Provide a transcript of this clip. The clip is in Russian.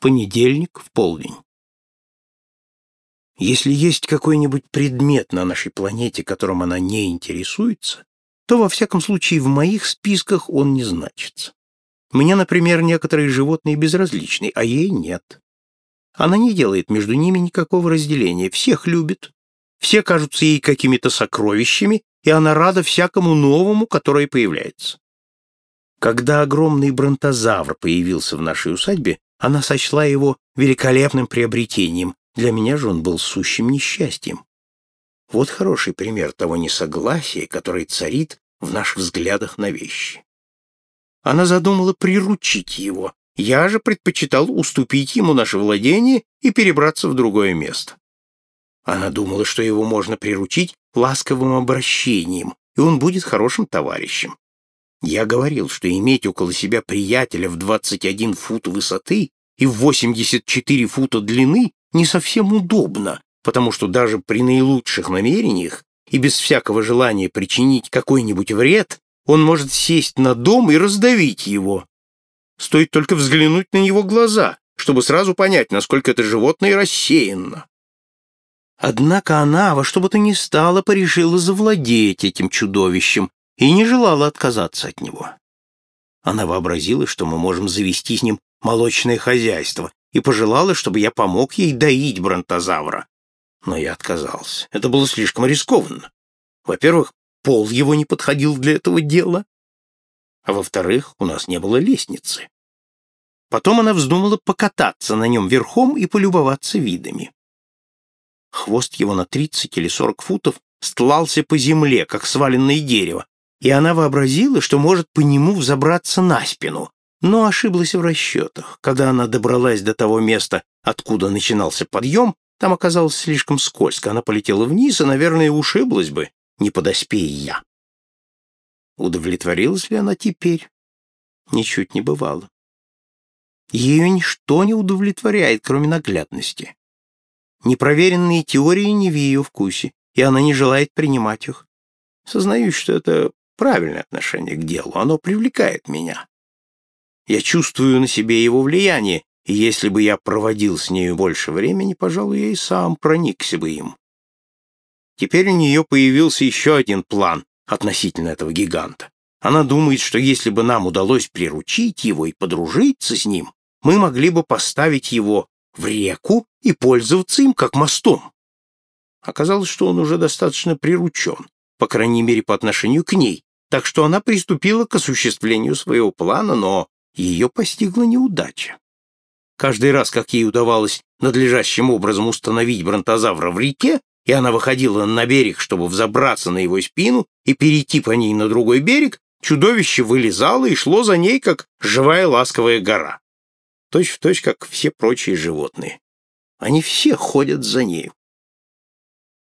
Понедельник в полдень. Если есть какой-нибудь предмет на нашей планете, которым она не интересуется, то, во всяком случае, в моих списках он не значится. Мне, например, некоторые животные безразличны, а ей нет. Она не делает между ними никакого разделения, всех любит, все кажутся ей какими-то сокровищами, и она рада всякому новому, которое появляется. Когда огромный бронтозавр появился в нашей усадьбе, она сочла его великолепным приобретением, для меня же он был сущим несчастьем. Вот хороший пример того несогласия, которое царит в наших взглядах на вещи. Она задумала приручить его, я же предпочитал уступить ему наше владение и перебраться в другое место. Она думала, что его можно приручить ласковым обращением, и он будет хорошим товарищем. Я говорил, что иметь около себя приятеля в 21 фут высоты и в 84 фута длины не совсем удобно, потому что даже при наилучших намерениях и без всякого желания причинить какой-нибудь вред, он может сесть на дом и раздавить его. Стоит только взглянуть на его глаза, чтобы сразу понять, насколько это животное рассеянно. Однако она во что бы то ни стало порешила завладеть этим чудовищем и не желала отказаться от него. Она вообразила, что мы можем завести с ним молочное хозяйство, и пожелала, чтобы я помог ей доить бронтозавра. Но я отказался. Это было слишком рискованно. Во-первых, пол его не подходил для этого дела, а во-вторых, у нас не было лестницы. Потом она вздумала покататься на нем верхом и полюбоваться видами. Хвост его на 30 или 40 футов стлался по земле, как сваленное дерево, и она вообразила, что может по нему взобраться на спину, но ошиблась в расчетах. Когда она добралась до того места, откуда начинался подъем, там оказалось слишком скользко. Она полетела вниз и, наверное, ушиблась бы, не подоспея я. Удовлетворилась ли она теперь? Ничуть не бывало. Ее ничто не удовлетворяет, кроме наглядности. Непроверенные теории не в ее вкусе, и она не желает принимать их. Сознаюсь, что это правильное отношение к делу, оно привлекает меня. Я чувствую на себе его влияние, и если бы я проводил с нею больше времени, пожалуй, я и сам проникся бы им. Теперь у нее появился еще один план относительно этого гиганта. Она думает, что если бы нам удалось приручить его и подружиться с ним, мы могли бы поставить его в реку и пользоваться им как мостом. Оказалось, что он уже достаточно приручен, по крайней мере, по отношению к ней, так что она приступила к осуществлению своего плана, но ее постигла неудача. Каждый раз, как ей удавалось надлежащим образом установить бронтозавра в реке, и она выходила на берег, чтобы взобраться на его спину и перейти по ней на другой берег, чудовище вылезало и шло за ней, как живая ласковая гора. Точь в точь, как все прочие животные. Они все ходят за нею.